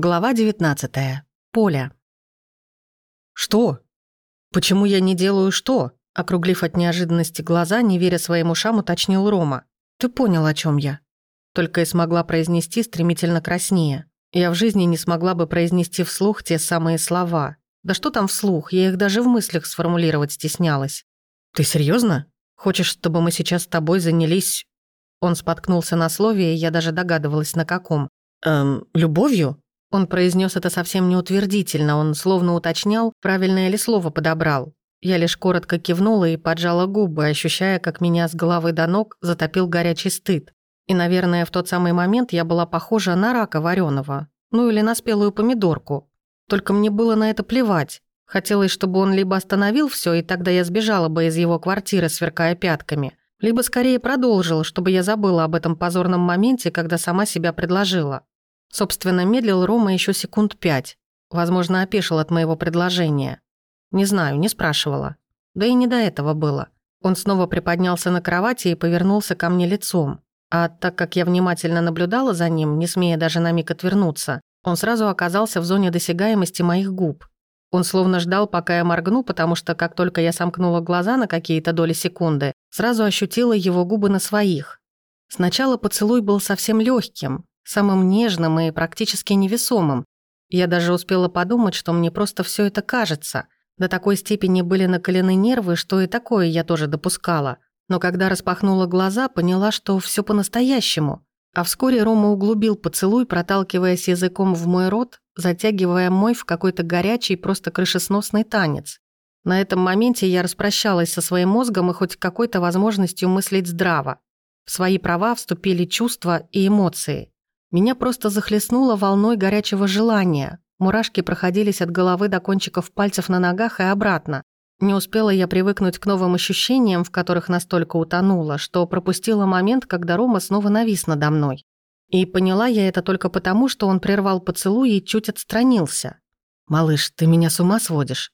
Глава 19. Поля. «Что? Почему я не делаю что?» Округлив от неожиданности глаза, не веря своим ушам, уточнил Рома. «Ты понял, о чем я?» Только и смогла произнести стремительно краснее. Я в жизни не смогла бы произнести вслух те самые слова. Да что там вслух, я их даже в мыслях сформулировать стеснялась. «Ты серьезно? Хочешь, чтобы мы сейчас с тобой занялись...» Он споткнулся на слове, и я даже догадывалась, на каком. «Эм, любовью?» Он произнес это совсем неутвердительно, он словно уточнял, правильное ли слово подобрал. Я лишь коротко кивнула и поджала губы, ощущая, как меня с головы до ног затопил горячий стыд. И, наверное, в тот самый момент я была похожа на рака вареного, ну или на спелую помидорку. Только мне было на это плевать. Хотелось, чтобы он либо остановил все, и тогда я сбежала бы из его квартиры, сверкая пятками, либо скорее продолжил, чтобы я забыла об этом позорном моменте, когда сама себя предложила. Собственно, медлил Рома еще секунд пять. Возможно, опешил от моего предложения. Не знаю, не спрашивала. Да и не до этого было. Он снова приподнялся на кровати и повернулся ко мне лицом. А так как я внимательно наблюдала за ним, не смея даже на миг отвернуться, он сразу оказался в зоне досягаемости моих губ. Он словно ждал, пока я моргну, потому что как только я сомкнула глаза на какие-то доли секунды, сразу ощутила его губы на своих. Сначала поцелуй был совсем легким, самым нежным и практически невесомым. Я даже успела подумать, что мне просто все это кажется. До такой степени были накалены нервы, что и такое я тоже допускала. Но когда распахнула глаза, поняла, что все по-настоящему. А вскоре Рома углубил поцелуй, проталкиваясь языком в мой рот, затягивая мой в какой-то горячий, просто крышесносный танец. На этом моменте я распрощалась со своим мозгом и хоть какой-то возможностью мыслить здраво. В свои права вступили чувства и эмоции. Меня просто захлестнуло волной горячего желания. Мурашки проходились от головы до кончиков пальцев на ногах и обратно. Не успела я привыкнуть к новым ощущениям, в которых настолько утонула, что пропустила момент, когда Рома снова навис надо мной. И поняла я это только потому, что он прервал поцелуй и чуть отстранился. «Малыш, ты меня с ума сводишь?»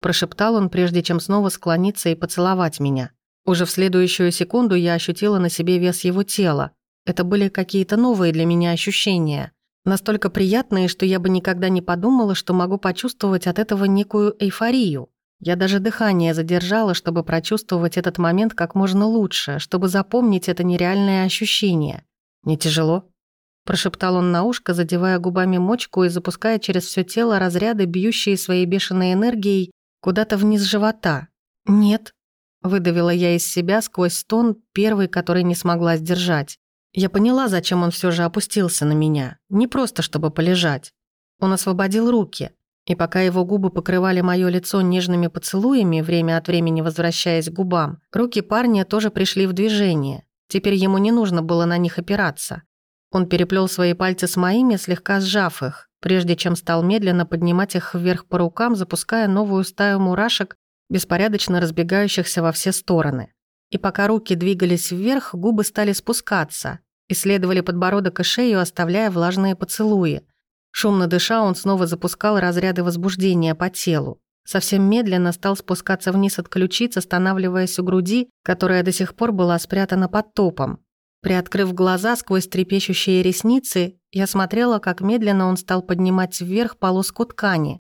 Прошептал он, прежде чем снова склониться и поцеловать меня. Уже в следующую секунду я ощутила на себе вес его тела, это были какие-то новые для меня ощущения. Настолько приятные, что я бы никогда не подумала, что могу почувствовать от этого некую эйфорию. Я даже дыхание задержала, чтобы прочувствовать этот момент как можно лучше, чтобы запомнить это нереальное ощущение. «Не тяжело?» Прошептал он на ушко, задевая губами мочку и запуская через все тело разряды, бьющие своей бешеной энергией куда-то вниз живота. «Нет», — выдавила я из себя сквозь стон, первый, который не смогла сдержать. Я поняла, зачем он все же опустился на меня. Не просто, чтобы полежать. Он освободил руки. И пока его губы покрывали мое лицо нежными поцелуями, время от времени возвращаясь к губам, руки парня тоже пришли в движение. Теперь ему не нужно было на них опираться. Он переплел свои пальцы с моими, слегка сжав их, прежде чем стал медленно поднимать их вверх по рукам, запуская новую стаю мурашек, беспорядочно разбегающихся во все стороны. И пока руки двигались вверх, губы стали спускаться, исследовали подбородок и шею, оставляя влажные поцелуи. Шумно дыша, он снова запускал разряды возбуждения по телу. Совсем медленно стал спускаться вниз от ключиц, останавливаясь у груди, которая до сих пор была спрятана под топом. Приоткрыв глаза сквозь трепещущие ресницы, я смотрела, как медленно он стал поднимать вверх полоску ткани.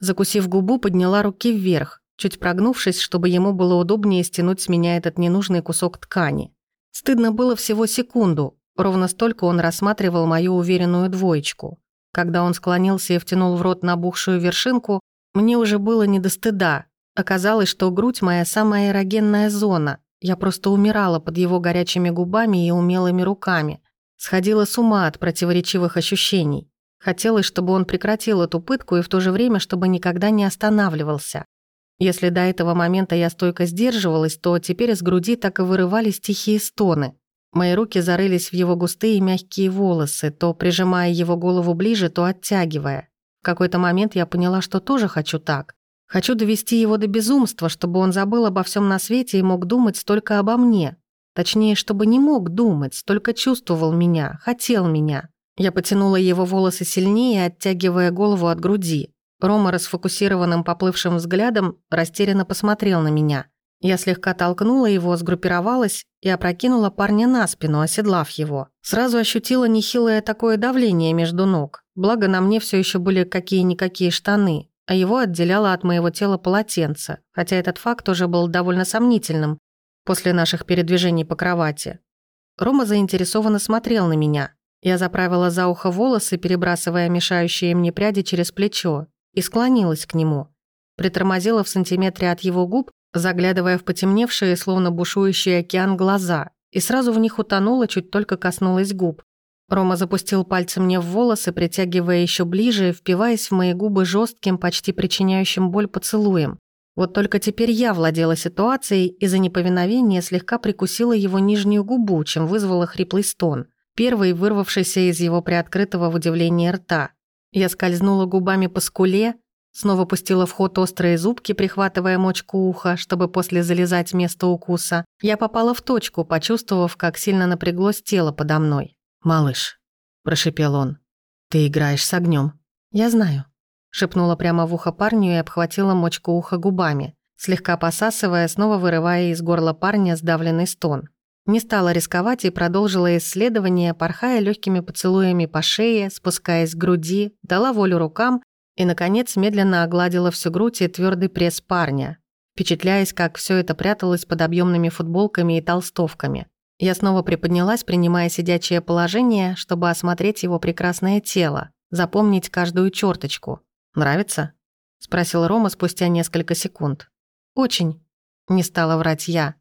Закусив губу, подняла руки вверх чуть прогнувшись, чтобы ему было удобнее стянуть с меня этот ненужный кусок ткани. Стыдно было всего секунду, ровно столько он рассматривал мою уверенную двоечку. Когда он склонился и втянул в рот набухшую вершинку, мне уже было не до стыда. Оказалось, что грудь моя самая эрогенная зона. Я просто умирала под его горячими губами и умелыми руками. Сходила с ума от противоречивых ощущений. Хотелось, чтобы он прекратил эту пытку и в то же время, чтобы никогда не останавливался. Если до этого момента я стойко сдерживалась, то теперь из груди так и вырывались тихие стоны. Мои руки зарылись в его густые мягкие волосы, то прижимая его голову ближе, то оттягивая. В какой-то момент я поняла, что тоже хочу так. Хочу довести его до безумства, чтобы он забыл обо всем на свете и мог думать только обо мне. Точнее, чтобы не мог думать, только чувствовал меня, хотел меня. Я потянула его волосы сильнее, оттягивая голову от груди. Рома расфокусированным поплывшим взглядом растерянно посмотрел на меня. Я слегка толкнула его, сгруппировалась и опрокинула парня на спину, оседлав его. Сразу ощутила нехилое такое давление между ног. Благо на мне все еще были какие-никакие штаны, а его отделяло от моего тела полотенце, хотя этот факт тоже был довольно сомнительным после наших передвижений по кровати. Рома заинтересованно смотрел на меня. Я заправила за ухо волосы, перебрасывая мешающие мне пряди через плечо, и склонилась к нему. Притормозила в сантиметре от его губ, заглядывая в потемневшие, словно бушующий океан, глаза, и сразу в них утонула, чуть только коснулась губ. Рома запустил пальцы мне в волосы, притягивая еще ближе, впиваясь в мои губы жестким, почти причиняющим боль поцелуем. Вот только теперь я владела ситуацией и за неповиновение слегка прикусила его нижнюю губу, чем вызвала хриплый стон, первый вырвавшийся из его приоткрытого в удивлении рта. Я скользнула губами по скуле, снова пустила в ход острые зубки, прихватывая мочку уха, чтобы после залезать место укуса. Я попала в точку, почувствовав, как сильно напряглось тело подо мной. «Малыш», – прошипел он, – «ты играешь с огнем. «Я знаю», – шепнула прямо в ухо парню и обхватила мочку уха губами, слегка посасывая, снова вырывая из горла парня сдавленный стон. Не стала рисковать и продолжила исследование, порхая легкими поцелуями по шее, спускаясь к груди, дала волю рукам и, наконец, медленно огладила всю грудь и твердый пресс парня, впечатляясь, как все это пряталось под объемными футболками и толстовками. Я снова приподнялась, принимая сидячее положение, чтобы осмотреть его прекрасное тело, запомнить каждую черточку. «Нравится?» – спросил Рома спустя несколько секунд. «Очень», – не стала врать я.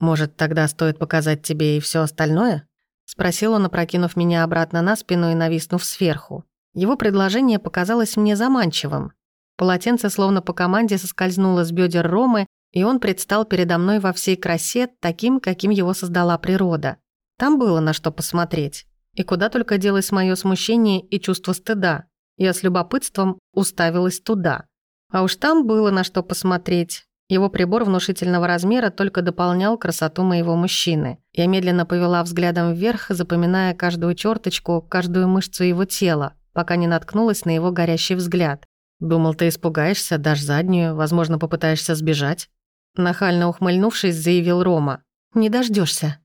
«Может, тогда стоит показать тебе и все остальное?» – спросил он, опрокинув меня обратно на спину и нависнув сверху. Его предложение показалось мне заманчивым. Полотенце словно по команде соскользнуло с бедер Ромы и он предстал передо мной во всей красе, таким, каким его создала природа. Там было на что посмотреть. И куда только делось мое смущение и чувство стыда. Я с любопытством уставилась туда. А уж там было на что посмотреть. Его прибор внушительного размера только дополнял красоту моего мужчины. Я медленно повела взглядом вверх, запоминая каждую черточку, каждую мышцу его тела, пока не наткнулась на его горящий взгляд. «Думал, ты испугаешься, дашь заднюю, возможно, попытаешься сбежать?» Нахально ухмыльнувшись, заявил Рома. «Не дождешься,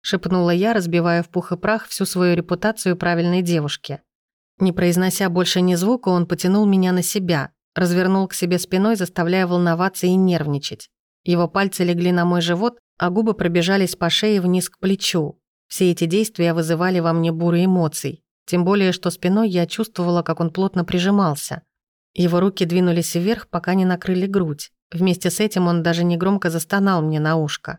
шепнула я, разбивая в пух и прах всю свою репутацию правильной девушки. Не произнося больше ни звука, он потянул меня на себя, развернул к себе спиной, заставляя волноваться и нервничать. Его пальцы легли на мой живот, а губы пробежались по шее вниз к плечу. Все эти действия вызывали во мне буры эмоций. Тем более, что спиной я чувствовала, как он плотно прижимался. Его руки двинулись вверх, пока не накрыли грудь. Вместе с этим он даже негромко застонал мне на ушко.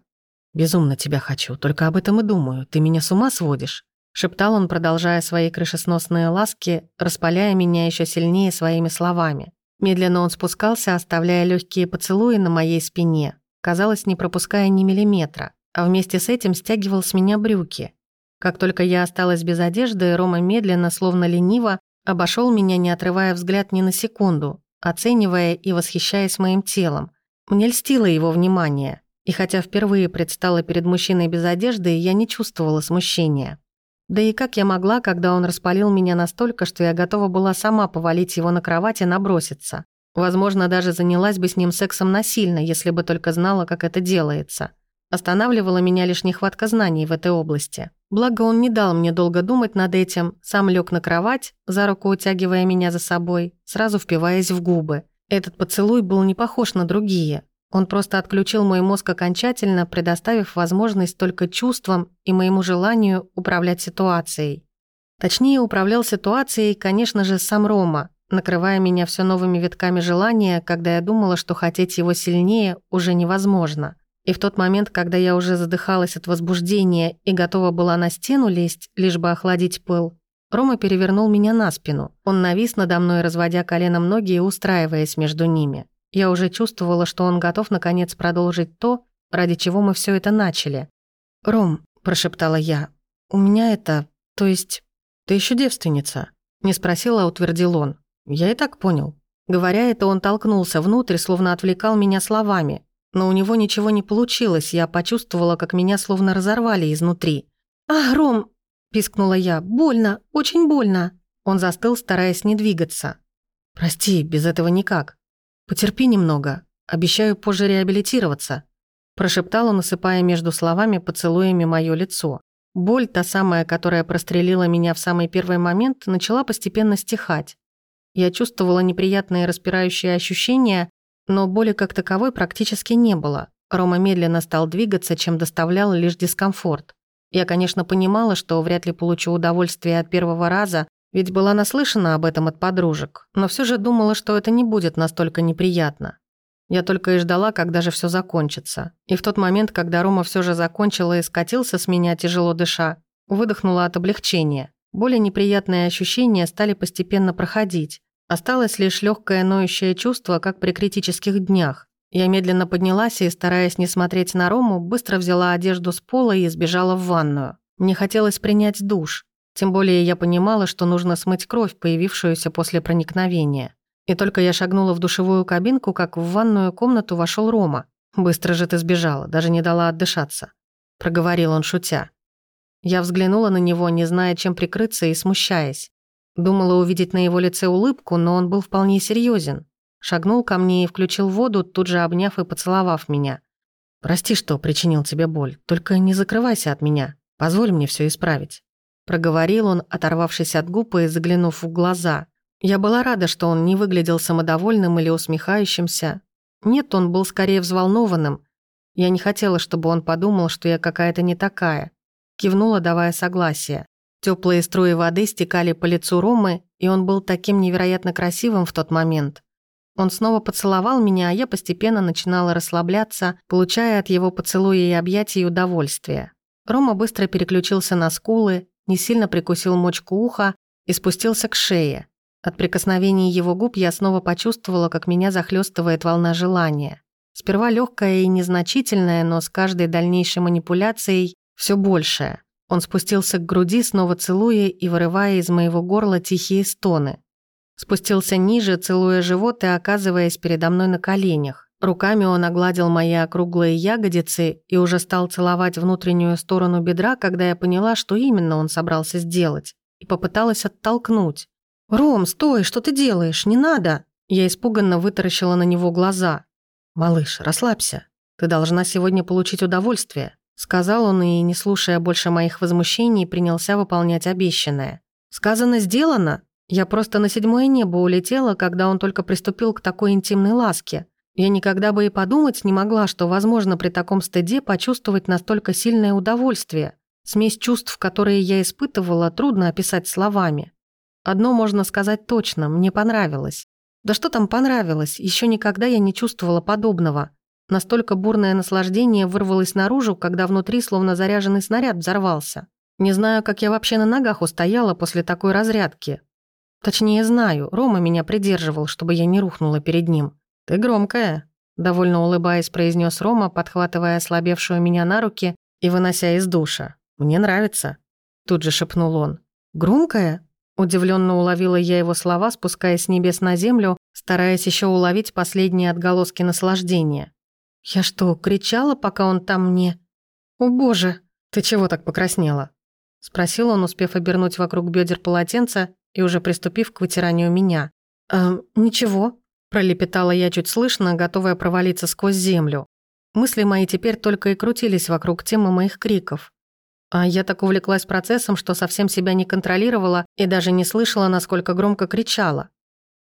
«Безумно тебя хочу, только об этом и думаю. Ты меня с ума сводишь?» Шептал он, продолжая свои крышесносные ласки, распаляя меня еще сильнее своими словами. Медленно он спускался, оставляя легкие поцелуи на моей спине, казалось, не пропуская ни миллиметра, а вместе с этим стягивал с меня брюки. Как только я осталась без одежды, Рома медленно, словно лениво, обошел меня, не отрывая взгляд ни на секунду, оценивая и восхищаясь моим телом. Мне льстило его внимание, и хотя впервые предстала перед мужчиной без одежды, я не чувствовала смущения. Да и как я могла, когда он распалил меня настолько, что я готова была сама повалить его на кровать и наброситься. Возможно, даже занялась бы с ним сексом насильно, если бы только знала, как это делается. Останавливала меня лишь нехватка знаний в этой области. Благо он не дал мне долго думать над этим, сам лег на кровать, за руку утягивая меня за собой, сразу впиваясь в губы. Этот поцелуй был не похож на другие. Он просто отключил мой мозг окончательно, предоставив возможность только чувствам и моему желанию управлять ситуацией. Точнее, управлял ситуацией, конечно же, сам Рома, накрывая меня все новыми витками желания, когда я думала, что хотеть его сильнее уже невозможно. И в тот момент, когда я уже задыхалась от возбуждения и готова была на стену лезть, лишь бы охладить пыл, Рома перевернул меня на спину. Он навис надо мной, разводя коленом ноги и устраиваясь между ними. Я уже чувствовала, что он готов наконец продолжить то, ради чего мы все это начали. «Ром», – прошептала я, – «у меня это... То есть...» «Ты еще девственница?» – не спросила, а утвердил он. «Я и так понял». Говоря это, он толкнулся внутрь, словно отвлекал меня словами, но у него ничего не получилось, я почувствовала, как меня словно разорвали изнутри. «А, Ром!» – пискнула я. «Больно, очень больно!» Он застыл, стараясь не двигаться. «Прости, без этого никак. Потерпи немного. Обещаю позже реабилитироваться», – прошептал он, насыпая между словами поцелуями мое лицо. Боль, та самая, которая прострелила меня в самый первый момент, начала постепенно стихать. Я чувствовала неприятные распирающие ощущения, но боли как таковой практически не было. Рома медленно стал двигаться, чем доставлял лишь дискомфорт. Я, конечно, понимала, что вряд ли получу удовольствие от первого раза, ведь была наслышана об этом от подружек, но все же думала, что это не будет настолько неприятно. Я только и ждала, когда же все закончится. И в тот момент, когда Рома все же закончила и скатился с меня, тяжело дыша, выдохнула от облегчения. Более неприятные ощущения стали постепенно проходить. Осталось лишь легкое ноющее чувство, как при критических днях. Я медленно поднялась и, стараясь не смотреть на Рому, быстро взяла одежду с пола и сбежала в ванную. Мне хотелось принять душ. Тем более я понимала, что нужно смыть кровь, появившуюся после проникновения. И только я шагнула в душевую кабинку, как в ванную комнату вошел Рома. «Быстро же ты сбежала, даже не дала отдышаться», — проговорил он, шутя. Я взглянула на него, не зная, чем прикрыться и смущаясь. Думала увидеть на его лице улыбку, но он был вполне серьезен. Шагнул ко мне и включил воду, тут же обняв и поцеловав меня. «Прости, что причинил тебе боль, только не закрывайся от меня. Позволь мне все исправить». Проговорил он, оторвавшись от губ и заглянув в глаза. Я была рада, что он не выглядел самодовольным или усмехающимся. Нет, он был скорее взволнованным. Я не хотела, чтобы он подумал, что я какая-то не такая. Кивнула, давая согласие. Теплые струи воды стекали по лицу Ромы, и он был таким невероятно красивым в тот момент. Он снова поцеловал меня, а я постепенно начинала расслабляться, получая от его поцелуя и объятий удовольствие. Рома быстро переключился на скулы, не сильно прикусил мочку уха и спустился к шее. От прикосновений его губ я снова почувствовала, как меня захлестывает волна желания. Сперва легкая и незначительная, но с каждой дальнейшей манипуляцией все большая. Он спустился к груди, снова целуя и вырывая из моего горла тихие стоны. Спустился ниже, целуя живот и оказываясь передо мной на коленях. Руками он огладил мои округлые ягодицы и уже стал целовать внутреннюю сторону бедра, когда я поняла, что именно он собрался сделать, и попыталась оттолкнуть. «Ром, стой, что ты делаешь? Не надо!» Я испуганно вытаращила на него глаза. «Малыш, расслабься. Ты должна сегодня получить удовольствие», сказал он и, не слушая больше моих возмущений, принялся выполнять обещанное. «Сказано, сделано. Я просто на седьмое небо улетела, когда он только приступил к такой интимной ласке. Я никогда бы и подумать не могла, что возможно при таком стыде почувствовать настолько сильное удовольствие. Смесь чувств, которые я испытывала, трудно описать словами. Одно можно сказать точно, мне понравилось. Да что там понравилось, еще никогда я не чувствовала подобного. Настолько бурное наслаждение вырвалось наружу, когда внутри словно заряженный снаряд взорвался. Не знаю, как я вообще на ногах устояла после такой разрядки. Точнее, знаю, Рома меня придерживал, чтобы я не рухнула перед ним. «Ты громкая», — довольно улыбаясь, произнес Рома, подхватывая ослабевшую меня на руки и вынося из душа. «Мне нравится», — тут же шепнул он. «Громкая?» Удивленно уловила я его слова, спускаясь с небес на землю, стараясь еще уловить последние отголоски наслаждения. «Я что, кричала, пока он там мне...» «О боже, ты чего так покраснела?» Спросил он, успев обернуть вокруг бедер полотенца и уже приступив к вытиранию меня. «Эм, ничего», – пролепетала я чуть слышно, готовая провалиться сквозь землю. Мысли мои теперь только и крутились вокруг темы моих криков. А я так увлеклась процессом, что совсем себя не контролировала и даже не слышала, насколько громко кричала.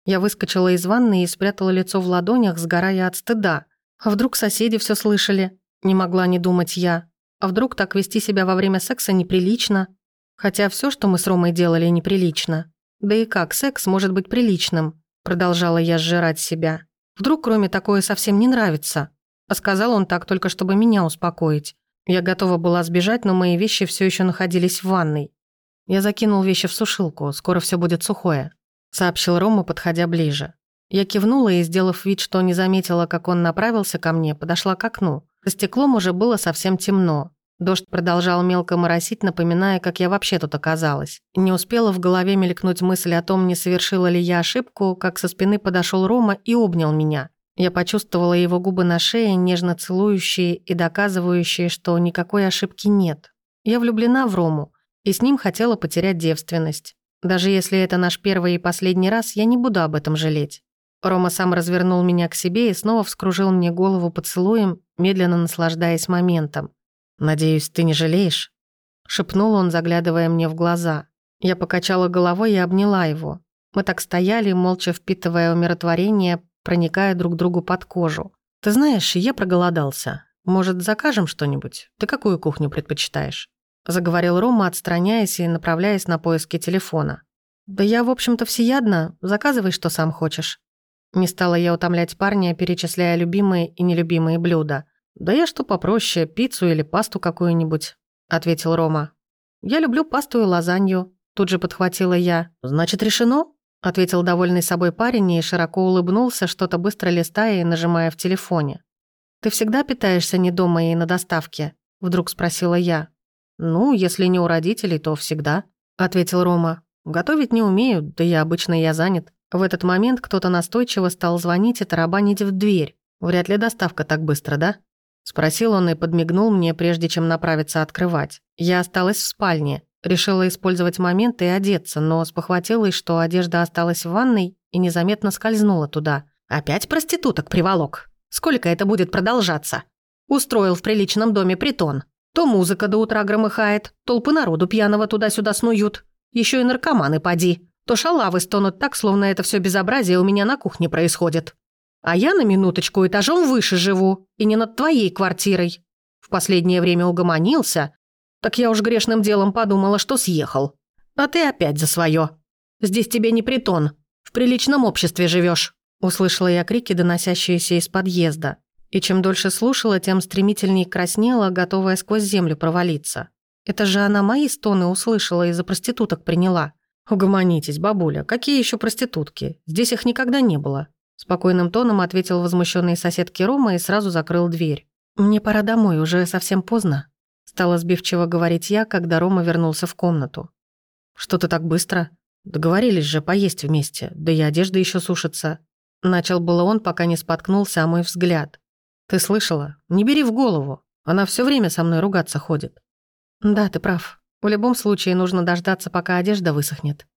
Я выскочила из ванны и спрятала лицо в ладонях, сгорая от стыда. А вдруг соседи все слышали? Не могла не думать я. А вдруг так вести себя во время секса неприлично? Хотя все, что мы с Ромой делали, неприлично. Да и как секс может быть приличным? Продолжала я сжирать себя. Вдруг Роме такое совсем не нравится? А сказал он так только, чтобы меня успокоить. Я готова была сбежать, но мои вещи все еще находились в ванной. Я закинул вещи в сушилку, скоро все будет сухое», — сообщил Рома, подходя ближе. Я кивнула и, сделав вид, что не заметила, как он направился ко мне, подошла к окну. За стеклом уже было совсем темно. Дождь продолжал мелко моросить, напоминая, как я вообще тут оказалась. Не успела в голове мелькнуть мысль о том, не совершила ли я ошибку, как со спины подошел Рома и обнял меня. Я почувствовала его губы на шее, нежно целующие и доказывающие, что никакой ошибки нет. Я влюблена в Рому, и с ним хотела потерять девственность. Даже если это наш первый и последний раз, я не буду об этом жалеть. Рома сам развернул меня к себе и снова вскружил мне голову поцелуем, медленно наслаждаясь моментом. «Надеюсь, ты не жалеешь?» шепнул он, заглядывая мне в глаза. Я покачала головой и обняла его. Мы так стояли, молча впитывая умиротворение, проникая друг другу под кожу. «Ты знаешь, я проголодался. Может, закажем что-нибудь? Ты какую кухню предпочитаешь?» Заговорил Рома, отстраняясь и направляясь на поиски телефона. «Да я, в общем-то, всеядна. Заказывай, что сам хочешь». Не стала я утомлять парня, перечисляя любимые и нелюбимые блюда. «Да я что попроще, пиццу или пасту какую-нибудь», — ответил Рома. «Я люблю пасту и лазанью», — тут же подхватила я. «Значит, решено?» — ответил довольный собой парень и широко улыбнулся, что-то быстро листая и нажимая в телефоне. «Ты всегда питаешься не дома и на доставке?» — вдруг спросила я. «Ну, если не у родителей, то всегда», — ответил Рома. «Готовить не умею, да я обычно я занят». В этот момент кто-то настойчиво стал звонить и тарабанить в дверь. «Вряд ли доставка так быстро, да?» Спросил он и подмигнул мне, прежде чем направиться открывать. Я осталась в спальне. Решила использовать момент и одеться, но спохватилась, что одежда осталась в ванной и незаметно скользнула туда. «Опять проституток приволок? Сколько это будет продолжаться?» Устроил в приличном доме притон. То музыка до утра громыхает, толпы народу пьяного туда-сюда снуют. Еще и наркоманы поди то шалавы стонут так, словно это все безобразие у меня на кухне происходит. А я на минуточку этажом выше живу, и не над твоей квартирой. В последнее время угомонился, так я уж грешным делом подумала, что съехал. А ты опять за свое. Здесь тебе не притон, в приличном обществе живешь. Услышала я крики, доносящиеся из подъезда. И чем дольше слушала, тем стремительнее краснела, готовая сквозь землю провалиться. Это же она мои стоны услышала и за проституток приняла. «Угомонитесь, бабуля, какие еще проститутки? Здесь их никогда не было». Спокойным тоном ответил возмущенный соседки Рома и сразу закрыл дверь. «Мне пора домой, уже совсем поздно», — стала сбивчиво говорить я, когда Рома вернулся в комнату. «Что ты так быстро? Договорились же поесть вместе, да и одежда еще сушится». Начал было он, пока не споткнулся о мой взгляд. «Ты слышала? Не бери в голову. Она все время со мной ругаться ходит». «Да, ты прав. В любом случае нужно дождаться, пока одежда высохнет.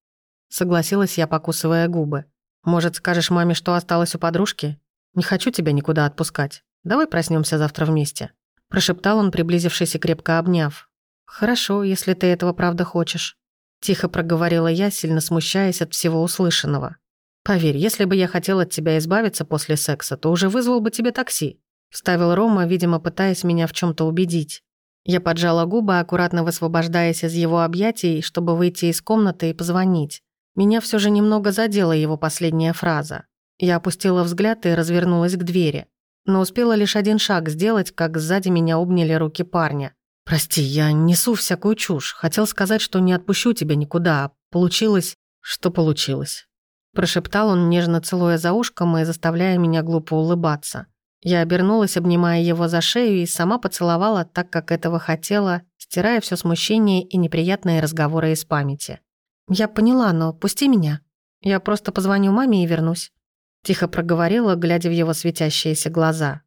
Согласилась я, покусывая губы. Может, скажешь маме, что осталось у подружки? Не хочу тебя никуда отпускать. Давай проснемся завтра вместе. Прошептал он, приблизившись и крепко обняв. «Хорошо, если ты этого правда хочешь». Тихо проговорила я, сильно смущаясь от всего услышанного. «Поверь, если бы я хотел от тебя избавиться после секса, то уже вызвал бы тебе такси», Вставил Рома, видимо, пытаясь меня в чем то убедить. Я поджала губы, аккуратно высвобождаясь из его объятий, чтобы выйти из комнаты и позвонить. Меня все же немного задела его последняя фраза. Я опустила взгляд и развернулась к двери. Но успела лишь один шаг сделать, как сзади меня обняли руки парня. «Прости, я несу всякую чушь. Хотел сказать, что не отпущу тебя никуда, а получилось, что получилось». Прошептал он, нежно целуя за ушком и заставляя меня глупо улыбаться. Я обернулась, обнимая его за шею, и сама поцеловала так, как этого хотела, стирая все смущение и неприятные разговоры из памяти. «Я поняла, но пусти меня. Я просто позвоню маме и вернусь», – тихо проговорила, глядя в его светящиеся глаза.